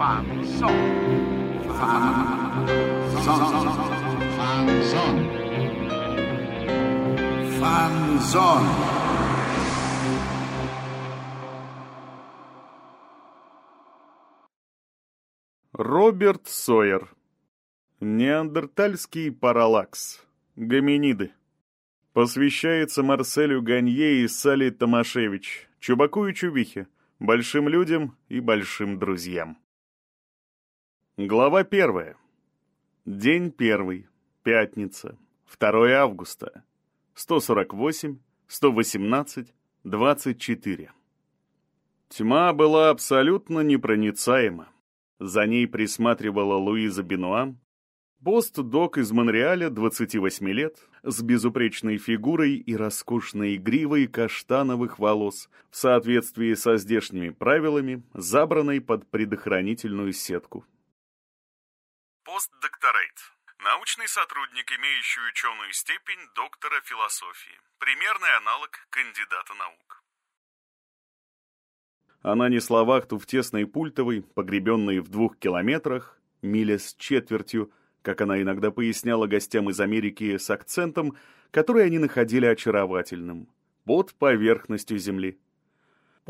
Фанзон. Фанзон. Фанзон. Фанзон. Роберт Сойер. Неандертальский параллакс. Гоминиды. Посвящается Марселю Ганье и Сали Томашевич, Чубаку и Чубихе, большим людям и большим друзьям. Глава первая. День первый. Пятница. 2 августа. 148, 118, 24. Тьма была абсолютно непроницаема. За ней присматривала Луиза Бенуа, Пост-док из Монреаля, 28 лет, с безупречной фигурой и роскошной гривой каштановых волос, в соответствии со здешними правилами, забранной под предохранительную сетку. Постдокторейт. Научный сотрудник, имеющий ученую степень доктора философии. Примерный аналог кандидата наук. Она несла вахту в тесной пультовой, погребенной в двух километрах, миля с четвертью, как она иногда поясняла гостям из Америки с акцентом, который они находили очаровательным, под поверхностью земли.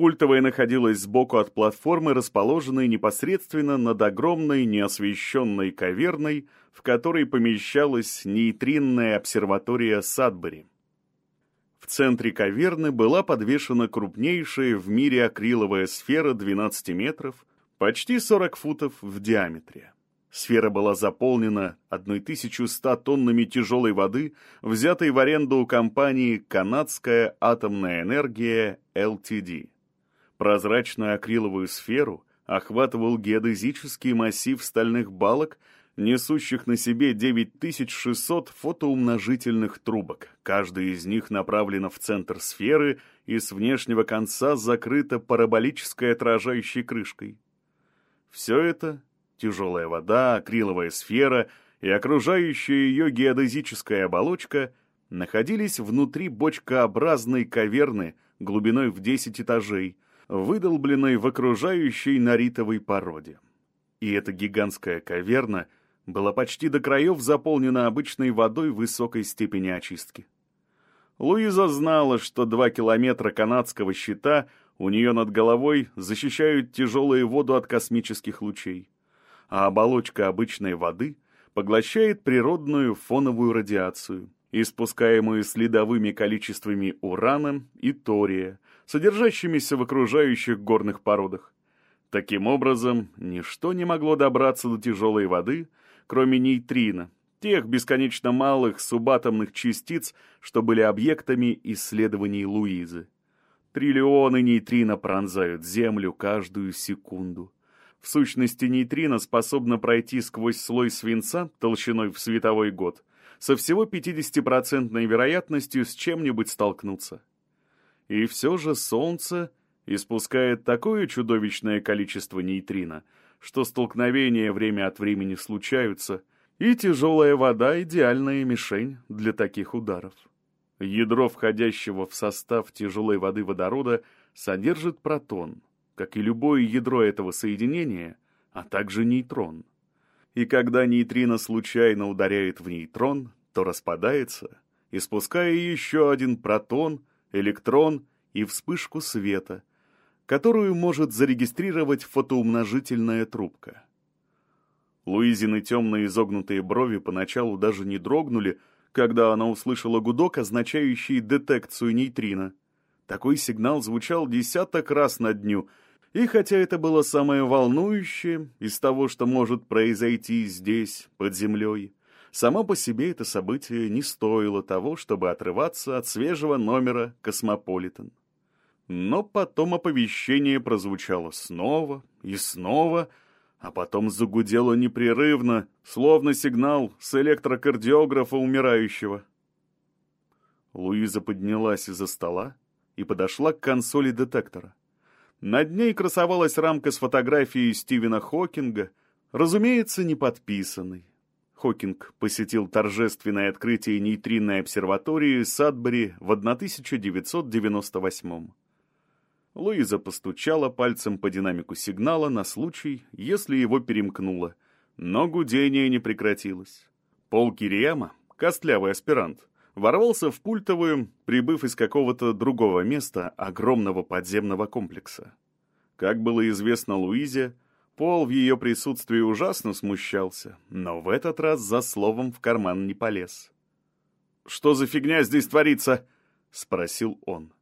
Пультовая находилась сбоку от платформы, расположенной непосредственно над огромной неосвещенной каверной, в которой помещалась нейтринная обсерватория Садбери. В центре каверны была подвешена крупнейшая в мире акриловая сфера 12 метров, почти 40 футов в диаметре. Сфера была заполнена 1100 тоннами тяжелой воды, взятой в аренду у компании «Канадская атомная энергия ЛТД». Прозрачную акриловую сферу охватывал геодезический массив стальных балок, несущих на себе 9600 фотоумножительных трубок. Каждая из них направлена в центр сферы и с внешнего конца закрыта параболической отражающей крышкой. Все это Тяжелая вода, акриловая сфера и окружающая ее геодезическая оболочка находились внутри бочкообразной каверны глубиной в 10 этажей, выдолбленной в окружающей наритовой породе. И эта гигантская каверна была почти до краев заполнена обычной водой высокой степени очистки. Луиза знала, что два километра канадского щита у нее над головой защищают тяжелую воду от космических лучей а оболочка обычной воды поглощает природную фоновую радиацию, испускаемую следовыми количествами урана и тория, содержащимися в окружающих горных породах. Таким образом, ничто не могло добраться до тяжелой воды, кроме нейтрино, тех бесконечно малых субатомных частиц, что были объектами исследований Луизы. Триллионы нейтрино пронзают Землю каждую секунду. В сущности, нейтрино способно пройти сквозь слой свинца толщиной в световой год со всего 50% вероятностью с чем-нибудь столкнуться. И все же Солнце испускает такое чудовищное количество нейтрино, что столкновения время от времени случаются, и тяжелая вода — идеальная мишень для таких ударов. Ядро входящего в состав тяжелой воды водорода содержит протон — как и любое ядро этого соединения, а также нейтрон. И когда нейтрино случайно ударяет в нейтрон, то распадается, испуская еще один протон, электрон и вспышку света, которую может зарегистрировать фотоумножительная трубка. Луизины темные изогнутые брови поначалу даже не дрогнули, когда она услышала гудок, означающий детекцию нейтрино. Такой сигнал звучал десяток раз на дню — и хотя это было самое волнующее из того, что может произойти здесь, под землей, само по себе это событие не стоило того, чтобы отрываться от свежего номера «Космополитен». Но потом оповещение прозвучало снова и снова, а потом загудело непрерывно, словно сигнал с электрокардиографа умирающего. Луиза поднялась из-за стола и подошла к консоли детектора. Над ней красовалась рамка с фотографией Стивена Хокинга, разумеется, не подписанной. Хокинг посетил торжественное открытие нейтринной обсерватории Садбери в 1998 -м. Луиза постучала пальцем по динамику сигнала на случай, если его перемкнуло, но гудение не прекратилось. Пол Кирияма, костлявый аспирант, ворвался в пультовую, прибыв из какого-то другого места огромного подземного комплекса. Как было известно Луизе, Пол в ее присутствии ужасно смущался, но в этот раз за словом в карман не полез. «Что за фигня здесь творится?» — спросил он.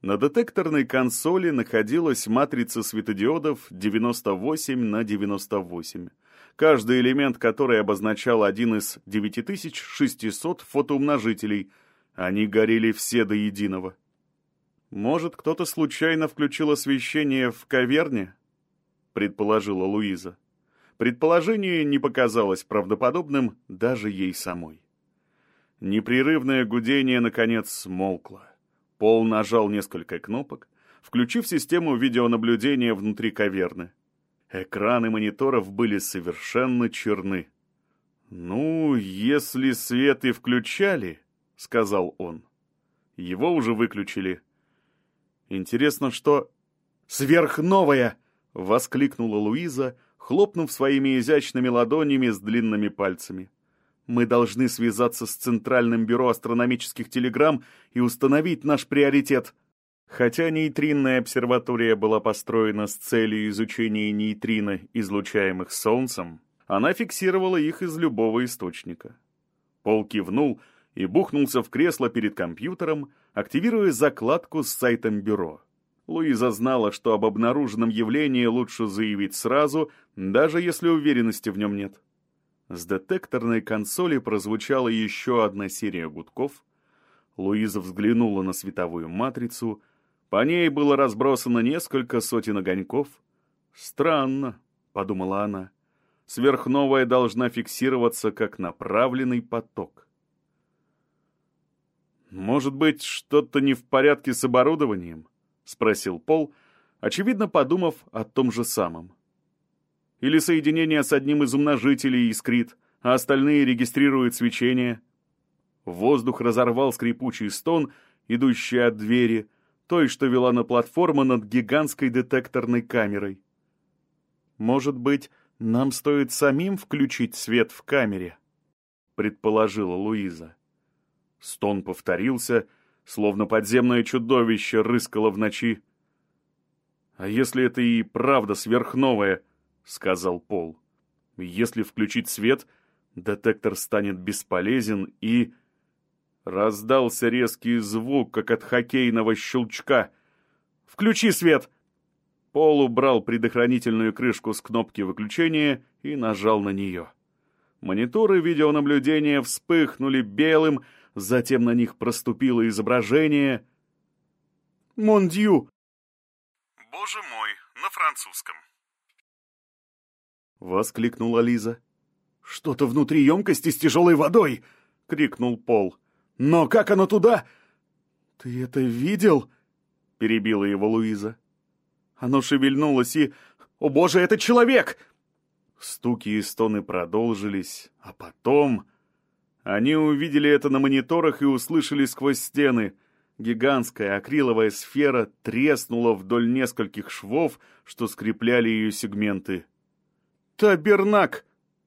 На детекторной консоли находилась матрица светодиодов 98 на 98, каждый элемент которой обозначал один из 9600 фотоумножителей. Они горели все до единого. «Может, кто-то случайно включил освещение в каверне?» — предположила Луиза. Предположение не показалось правдоподобным даже ей самой. Непрерывное гудение, наконец, смолкло. Пол нажал несколько кнопок, включив систему видеонаблюдения внутри каверны. Экраны мониторов были совершенно черны. «Ну, если свет и включали», — сказал он. «Его уже выключили». «Интересно, что...» «Сверхновая!» — воскликнула Луиза, хлопнув своими изящными ладонями с длинными пальцами. «Мы должны связаться с Центральным бюро астрономических телеграмм и установить наш приоритет. Хотя нейтринная обсерватория была построена с целью изучения нейтрино, излучаемых Солнцем, она фиксировала их из любого источника. Пол кивнул и бухнулся в кресло перед компьютером, активируя закладку с сайтом бюро. Луиза знала, что об обнаруженном явлении лучше заявить сразу, даже если уверенности в нем нет. С детекторной консоли прозвучала еще одна серия гудков. Луиза взглянула на световую матрицу — по ней было разбросано несколько сотен огоньков. «Странно», — подумала она, — «сверхновая должна фиксироваться как направленный поток». «Может быть, что-то не в порядке с оборудованием?» — спросил Пол, очевидно подумав о том же самом. «Или соединение с одним из умножителей искрит, а остальные регистрируют свечение?» Воздух разорвал скрипучий стон, идущий от двери, той, что вела на платформу над гигантской детекторной камерой. «Может быть, нам стоит самим включить свет в камере?» — предположила Луиза. Стон повторился, словно подземное чудовище рыскало в ночи. «А если это и правда сверхновая?» — сказал Пол. «Если включить свет, детектор станет бесполезен и...» Раздался резкий звук, как от хоккейного щелчка. «Включи свет!» Пол убрал предохранительную крышку с кнопки выключения и нажал на нее. Мониторы видеонаблюдения вспыхнули белым, затем на них проступило изображение. «Мондью!» «Боже мой!» на французском. Воскликнула Лиза. «Что-то внутри емкости с тяжелой водой!» — крикнул Пол. Но как оно туда?» «Ты это видел?» — перебила его Луиза. Оно шевельнулось и... «О боже, это человек!» Стуки и стоны продолжились, а потом... Они увидели это на мониторах и услышали сквозь стены. Гигантская акриловая сфера треснула вдоль нескольких швов, что скрепляли ее сегменты. «Табернак!»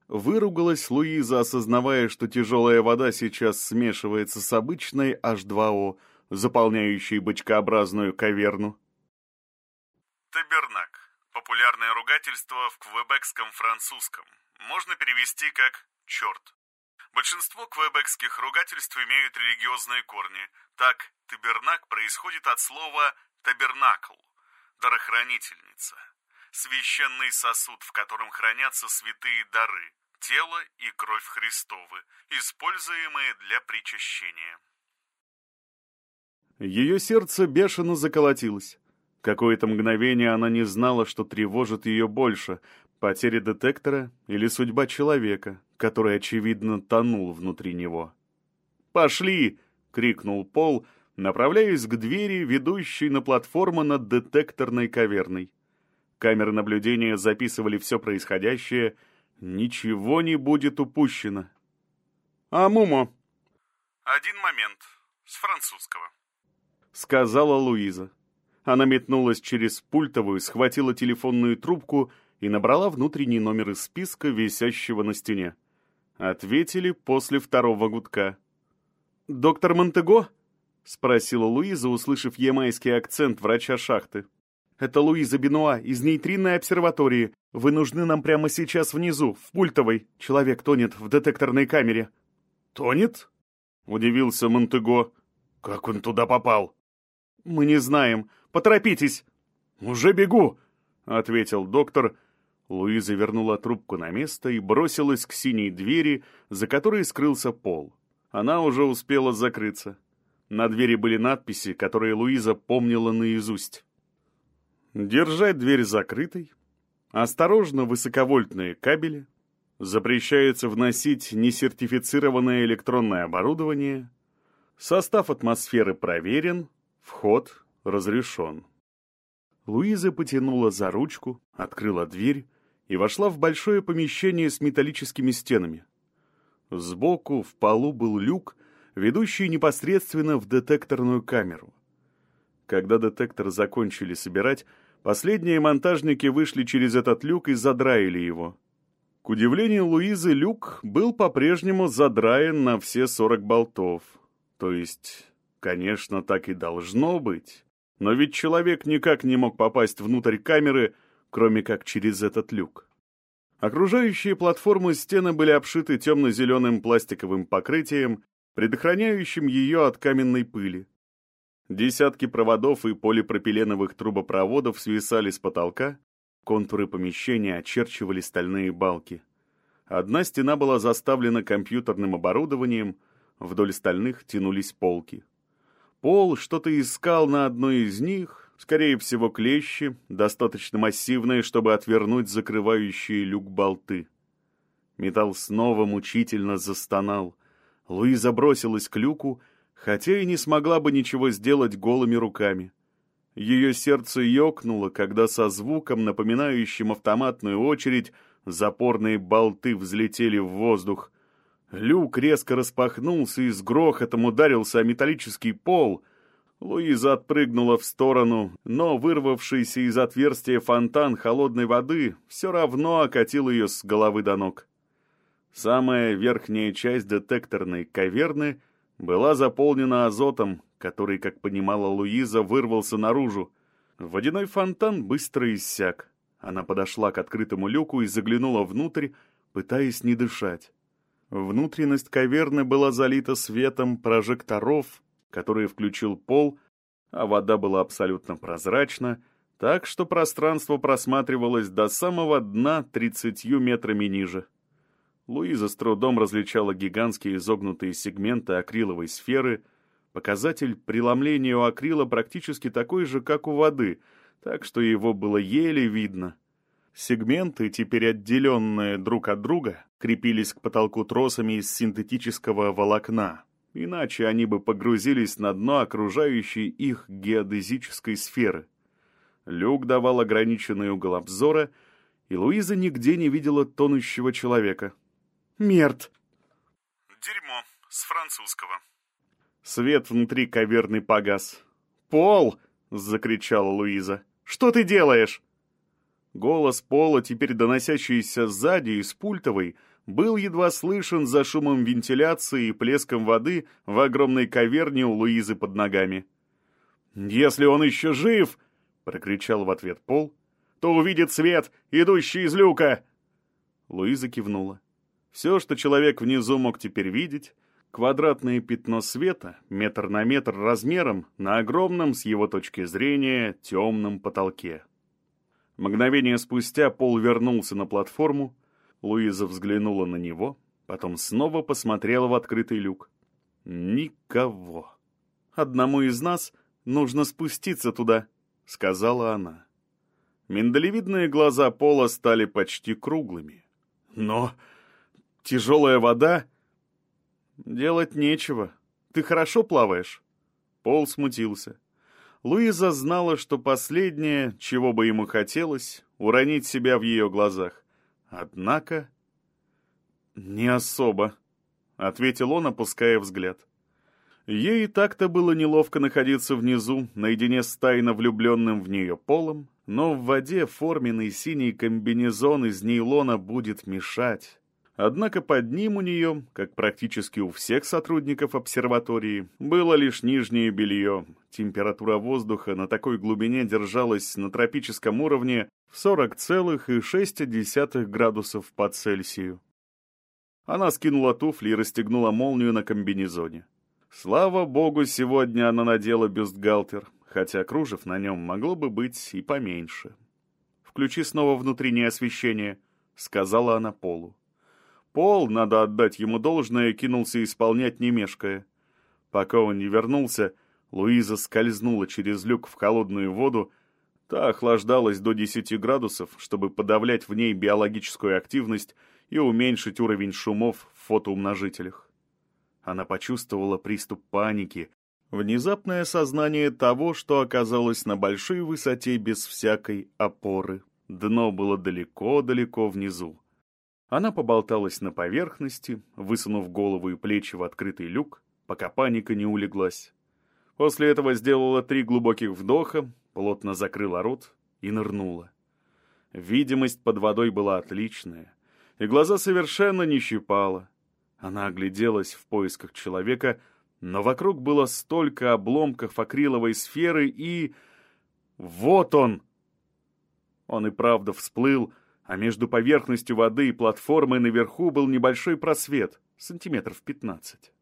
Выругалась Луиза, осознавая, что тяжелая вода сейчас смешивается с обычной H2O, заполняющей бочкообразную каверну. Табернак. Популярное ругательство в квебекском французском. Можно перевести как «черт». Большинство квебекских ругательств имеют религиозные корни. Так, табернак происходит от слова «табернакл» – «дарохранительница» священный сосуд, в котором хранятся святые дары, тело и кровь Христовы, используемые для причащения. Ее сердце бешено заколотилось. Какое-то мгновение она не знала, что тревожит ее больше — потеря детектора или судьба человека, который, очевидно, тонул внутри него. «Пошли!» — крикнул Пол, направляясь к двери, ведущей на платформу над детекторной каверной. Камеры наблюдения записывали все происходящее. Ничего не будет упущено. «А Мумо?» «Один момент. С французского», — сказала Луиза. Она метнулась через пультовую, схватила телефонную трубку и набрала внутренний номер из списка, висящего на стене. Ответили после второго гудка. «Доктор Монтего?» — спросила Луиза, услышав ямайский акцент врача шахты. «Это Луиза Бенуа из нейтринной обсерватории. Вы нужны нам прямо сейчас внизу, в пультовой. Человек тонет в детекторной камере». «Тонет?» — удивился Монтего. «Как он туда попал?» «Мы не знаем. Поторопитесь!» «Уже бегу!» — ответил доктор. Луиза вернула трубку на место и бросилась к синей двери, за которой скрылся пол. Она уже успела закрыться. На двери были надписи, которые Луиза помнила наизусть. Держать дверь закрытой. Осторожно высоковольтные кабели. Запрещается вносить несертифицированное электронное оборудование. Состав атмосферы проверен. Вход разрешен. Луиза потянула за ручку, открыла дверь и вошла в большое помещение с металлическими стенами. Сбоку в полу был люк, ведущий непосредственно в детекторную камеру. Когда детектор закончили собирать, последние монтажники вышли через этот люк и задраили его. К удивлению Луизы, люк был по-прежнему задраен на все 40 болтов. То есть Конечно, так и должно быть. Но ведь человек никак не мог попасть внутрь камеры, кроме как через этот люк. Окружающие платформы стены были обшиты темно-зеленым пластиковым покрытием, предохраняющим ее от каменной пыли. Десятки проводов и полипропиленовых трубопроводов свисали с потолка, контуры помещения очерчивали стальные балки. Одна стена была заставлена компьютерным оборудованием, вдоль стальных тянулись полки. Пол что-то искал на одной из них, скорее всего, клещи, достаточно массивные, чтобы отвернуть закрывающие люк болты. Металл снова мучительно застонал. Луиза бросилась к люку, хотя и не смогла бы ничего сделать голыми руками. Ее сердце ёкнуло, когда со звуком, напоминающим автоматную очередь, запорные болты взлетели в воздух — Люк резко распахнулся и с грохотом ударился о металлический пол. Луиза отпрыгнула в сторону, но вырвавшийся из отверстия фонтан холодной воды все равно окатил ее с головы до ног. Самая верхняя часть детекторной каверны была заполнена азотом, который, как понимала Луиза, вырвался наружу. Водяной фонтан быстро иссяк. Она подошла к открытому люку и заглянула внутрь, пытаясь не дышать. Внутренность каверны была залита светом прожекторов, которые включил пол, а вода была абсолютно прозрачна, так что пространство просматривалось до самого дна тридцатью метрами ниже. Луиза с трудом различала гигантские изогнутые сегменты акриловой сферы. Показатель преломления у акрила практически такой же, как у воды, так что его было еле видно — Сегменты, теперь отделенные друг от друга, крепились к потолку тросами из синтетического волокна, иначе они бы погрузились на дно окружающей их геодезической сферы. Люк давал ограниченный угол обзора, и Луиза нигде не видела тонущего человека. «Мерт!» «Дерьмо, с французского». Свет внутри каверны погас. «Пол!» — закричала Луиза. «Что ты делаешь?» Голос Пола, теперь доносящийся сзади из пультовой, был едва слышен за шумом вентиляции и плеском воды в огромной каверне у Луизы под ногами. «Если он еще жив!» — прокричал в ответ Пол. «То увидит свет, идущий из люка!» Луиза кивнула. Все, что человек внизу мог теперь видеть, квадратное пятно света, метр на метр размером, на огромном, с его точки зрения, темном потолке. Мгновение спустя Пол вернулся на платформу, Луиза взглянула на него, потом снова посмотрела в открытый люк. Никого. «Одному из нас нужно спуститься туда», — сказала она. Миндалевидные глаза Пола стали почти круглыми. «Но тяжелая вода...» «Делать нечего. Ты хорошо плаваешь?» Пол смутился. Луиза знала, что последнее, чего бы ему хотелось, уронить себя в ее глазах. Ей так-то было неловко находиться внизу, наедине с тайно влюбленным в нее полом, но в воде форменный синий комбинезон из нейлона будет мешать. Однако под ним у нее, как практически у всех сотрудников обсерватории, было лишь нижнее белье. Температура воздуха на такой глубине держалась на тропическом уровне в 40,6 градусов по Цельсию. Она скинула туфли и расстегнула молнию на комбинезоне. Слава богу, сегодня она надела бюстгальтер, хотя кружев на нем могло бы быть и поменьше. «Включи снова внутреннее освещение», — сказала она Полу. Пол, надо отдать ему должное, кинулся исполнять не мешкая. Пока он не вернулся, Луиза скользнула через люк в холодную воду, та охлаждалась до 10 градусов, чтобы подавлять в ней биологическую активность и уменьшить уровень шумов в фотоумножителях. Она почувствовала приступ паники, внезапное сознание того, что оказалось на большой высоте без всякой опоры. Дно было далеко-далеко внизу. Она поболталась на поверхности, высунув голову и плечи в открытый люк, пока паника не улеглась. После этого сделала три глубоких вдоха, плотно закрыла рот и нырнула. Видимость под водой была отличная, и глаза совершенно не щипала. Она огляделась в поисках человека, но вокруг было столько обломков акриловой сферы и... Вот он! Он и правда всплыл, а между поверхностью воды и платформой наверху был небольшой просвет, сантиметров пятнадцать.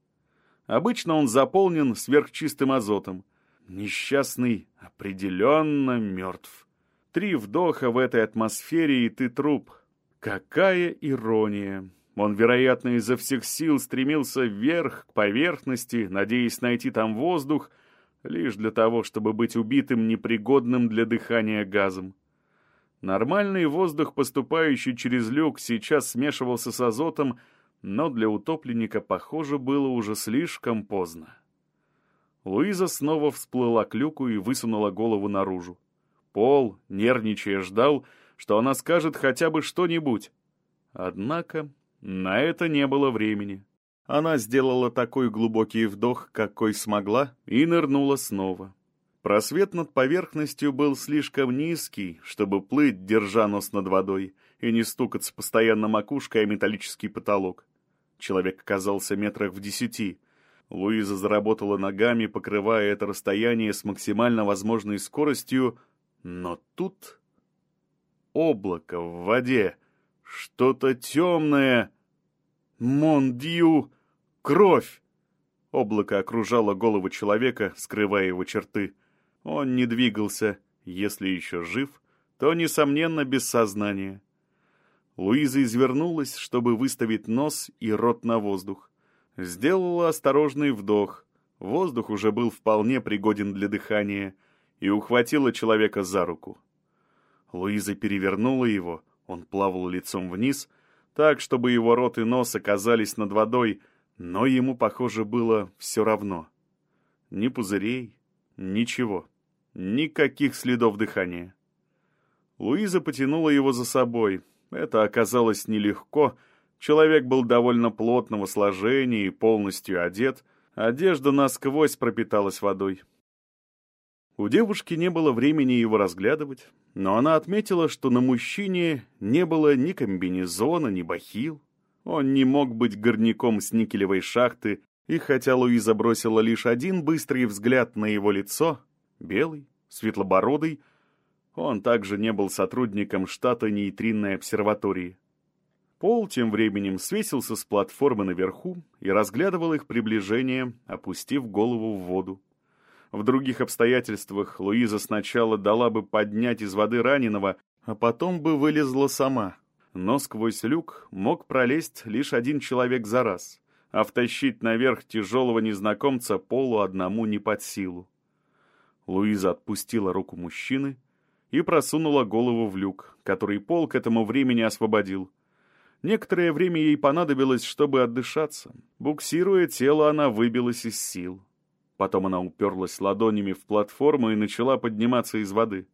Обычно он заполнен сверхчистым азотом. Несчастный определенно мертв. Три вдоха в этой атмосфере, и ты труп. Какая ирония! Он, вероятно, изо всех сил стремился вверх, к поверхности, надеясь найти там воздух, лишь для того, чтобы быть убитым непригодным для дыхания газом. Нормальный воздух, поступающий через люк, сейчас смешивался с азотом, но для утопленника, похоже, было уже слишком поздно. Луиза снова всплыла к люку и высунула голову наружу. Пол, нервничая, ждал, что она скажет хотя бы что-нибудь. Однако на это не было времени. Она сделала такой глубокий вдох, какой смогла, и нырнула снова. Просвет над поверхностью был слишком низкий, чтобы плыть, держа нос над водой, и не стукаться постоянно макушкой о металлический потолок. Человек оказался метрах в десяти. Луиза заработала ногами, покрывая это расстояние с максимально возможной скоростью, но тут... Облако в воде, что-то темное «Мондью! Кровь!» Облако окружало голову человека, скрывая его черты. Он не двигался, если еще жив, то, несомненно, без сознания. Луиза извернулась, чтобы выставить нос и рот на воздух. Сделала осторожный вдох. Воздух уже был вполне пригоден для дыхания и ухватила человека за руку. Луиза перевернула его, он плавал лицом вниз, так, чтобы его рот и нос оказались над водой, но ему, похоже, было все равно. Ни пузырей, ничего, никаких следов дыхания. Луиза потянула его за собой. Это оказалось нелегко. Человек был довольно плотного сложения и полностью одет. Одежда насквозь пропиталась водой. У девушки не было времени его разглядывать, но она отметила, что на мужчине не было ни комбинезона, ни бахил. Он не мог быть горняком с никелевой шахты, и хотя Луиза бросила лишь один быстрый взгляд на его лицо, белый, светлобородый, он также не был сотрудником штата нейтринной обсерватории. Пол тем временем свесился с платформы наверху и разглядывал их приближение, опустив голову в воду. В других обстоятельствах Луиза сначала дала бы поднять из воды раненого, а потом бы вылезла сама. Но сквозь люк мог пролезть лишь один человек за раз, а втащить наверх тяжелого незнакомца полу одному не под силу. Луиза отпустила руку мужчины и просунула голову в люк, который пол к этому времени освободил. Некоторое время ей понадобилось, чтобы отдышаться. Буксируя тело, она выбилась из сил. Потом она уперлась ладонями в платформу и начала подниматься из воды.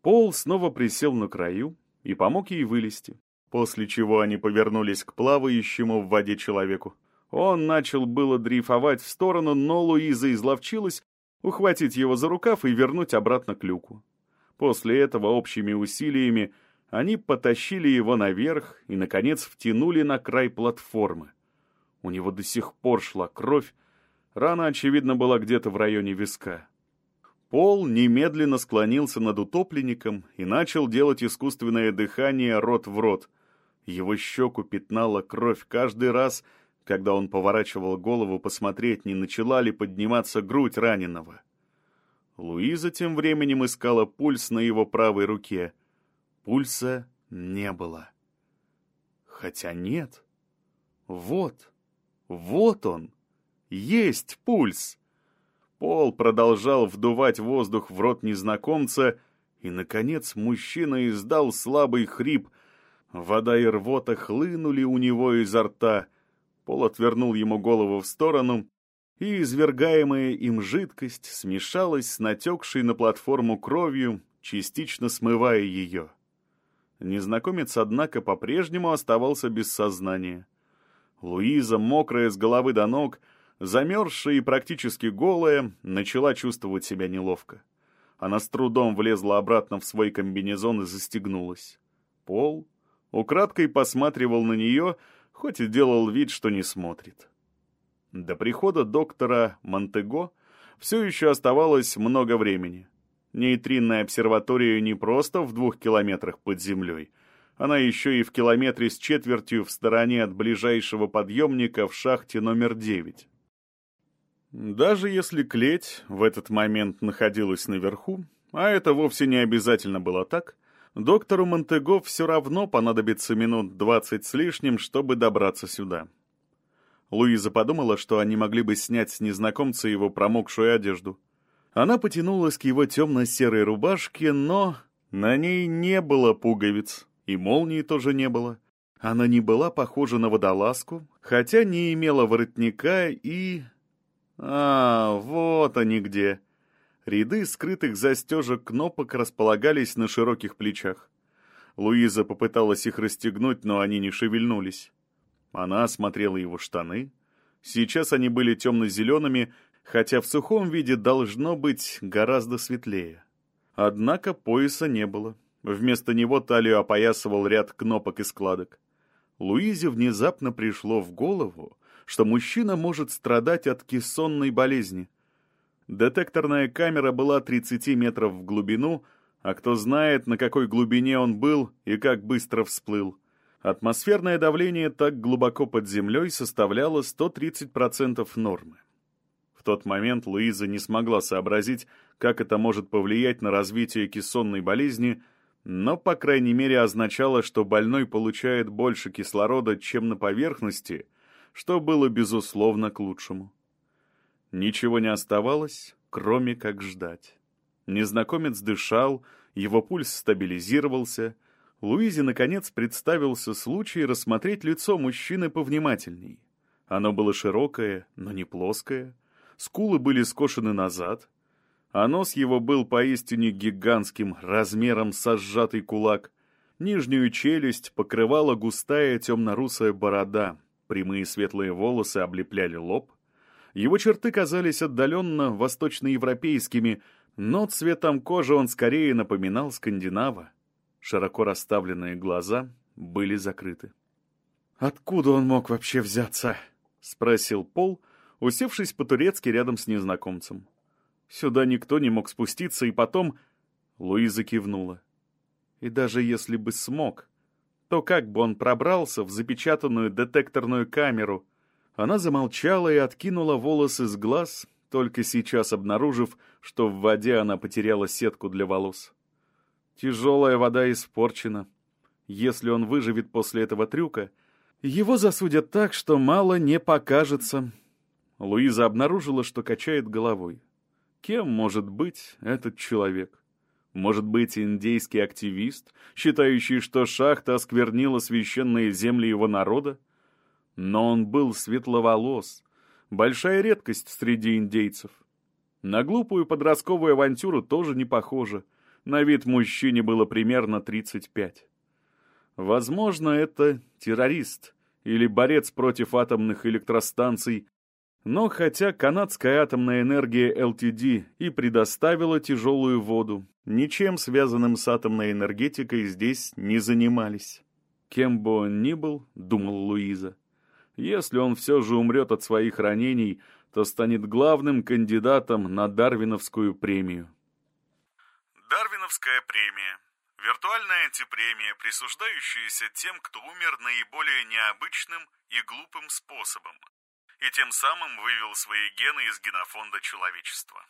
Пол снова присел на краю и помог ей вылезти, после чего они повернулись к плавающему в воде человеку. Он начал было дрейфовать в сторону, но Луиза изловчилась ухватить его за рукав и вернуть обратно к люку. После этого общими усилиями они потащили его наверх и, наконец, втянули на край платформы. У него до сих пор шла кровь, рана, очевидно, была где-то в районе виска. Пол немедленно склонился над утопленником и начал делать искусственное дыхание рот в рот. Его щеку пятнала кровь каждый раз, когда он поворачивал голову посмотреть, не начала ли подниматься грудь раненого. Луиза тем временем искала пульс на его правой руке — Пульса не было. Хотя нет. Вот, вот он. Есть пульс. Пол продолжал вдувать воздух в рот незнакомца, и, наконец, мужчина издал слабый хрип. Вода и рвота хлынули у него изо рта. Пол отвернул ему голову в сторону, и извергаемая им жидкость смешалась с натекшей на платформу кровью, частично смывая ее. Незнакомец, однако, по-прежнему оставался без сознания. Луиза, мокрая с головы до ног, замерзшая и практически голая, начала чувствовать себя неловко. Она с трудом влезла обратно в свой комбинезон и застегнулась. Пол украдкой посматривал на нее, хоть и делал вид, что не смотрит. До прихода доктора Монтего все еще оставалось много времени. Нейтринная обсерватория не просто в двух километрах под землей, она еще и в километре с четвертью в стороне от ближайшего подъемника в шахте номер девять. Даже если клеть в этот момент находилась наверху, а это вовсе не обязательно было так, доктору Монтего все равно понадобится минут двадцать с лишним, чтобы добраться сюда. Луиза подумала, что они могли бы снять с незнакомца его промокшую одежду — она потянулась к его темно-серой рубашке, но на ней не было пуговиц, и молнии тоже не было. Она не была похожа на водолазку, хотя не имела воротника и... А, вот они где. Ряды скрытых застежек кнопок располагались на широких плечах. Луиза попыталась их расстегнуть, но они не шевельнулись. Она осмотрела его штаны. Сейчас они были темно-зелеными хотя в сухом виде должно быть гораздо светлее. Однако пояса не было. Вместо него талию опоясывал ряд кнопок и складок. Луизе внезапно пришло в голову, что мужчина может страдать от кессонной болезни. Детекторная камера была 30 метров в глубину, а кто знает, на какой глубине он был и как быстро всплыл. Атмосферное давление так глубоко под землей составляло 130% нормы. В тот момент Луиза не смогла сообразить, как это может повлиять на развитие кессонной болезни, но, по крайней мере, означало, что больной получает больше кислорода, чем на поверхности, что было, безусловно, к лучшему. Ничего не оставалось, кроме как ждать. Незнакомец дышал, его пульс стабилизировался. Луизе, наконец, представился случай рассмотреть лицо мужчины повнимательней. Оно было широкое, но не плоское, скулы были скошены назад, а нос его был поистине гигантским, размером со сжатый кулак. Нижнюю челюсть покрывала густая темно-русая борода, прямые светлые волосы облепляли лоб. Его черты казались отдаленно восточноевропейскими, но цветом кожи он скорее напоминал скандинава. Широко расставленные глаза были закрыты. «Откуда он мог вообще взяться?» — спросил Пол, — усевшись по-турецки рядом с незнакомцем. Сюда никто не мог спуститься, и потом... Луиза кивнула. И даже если бы смог, то как бы он пробрался в запечатанную детекторную камеру? Она замолчала и откинула волосы с глаз, только сейчас обнаружив, что в воде она потеряла сетку для волос. Тяжелая вода испорчена. Если он выживет после этого трюка, его засудят так, что мало не покажется, Луиза обнаружила, что качает головой. Кем может быть этот человек? Может быть, индейский активист, считающий, что шахта осквернила священные земли его народа? Но он был светловолос, большая редкость среди индейцев. На глупую подростковую авантюру тоже не похоже. На вид мужчине было примерно 35. Возможно, это террорист, или борец против атомных электростанций. Но хотя канадская атомная энергия LTD и предоставила тяжелую воду, ничем связанным с атомной энергетикой здесь не занимались. Кем бы он ни был, думал Луиза, если он все же умрет от своих ранений, то станет главным кандидатом на Дарвиновскую премию. Дарвиновская премия Виртуальная антипремия, присуждающаяся тем, кто умер наиболее необычным и глупым способом, и тем самым вывел свои гены из генофонда человечества.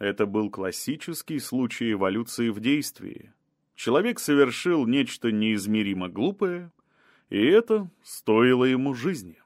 Это был классический случай эволюции в действии. Человек совершил нечто неизмеримо глупое, и это стоило ему жизни.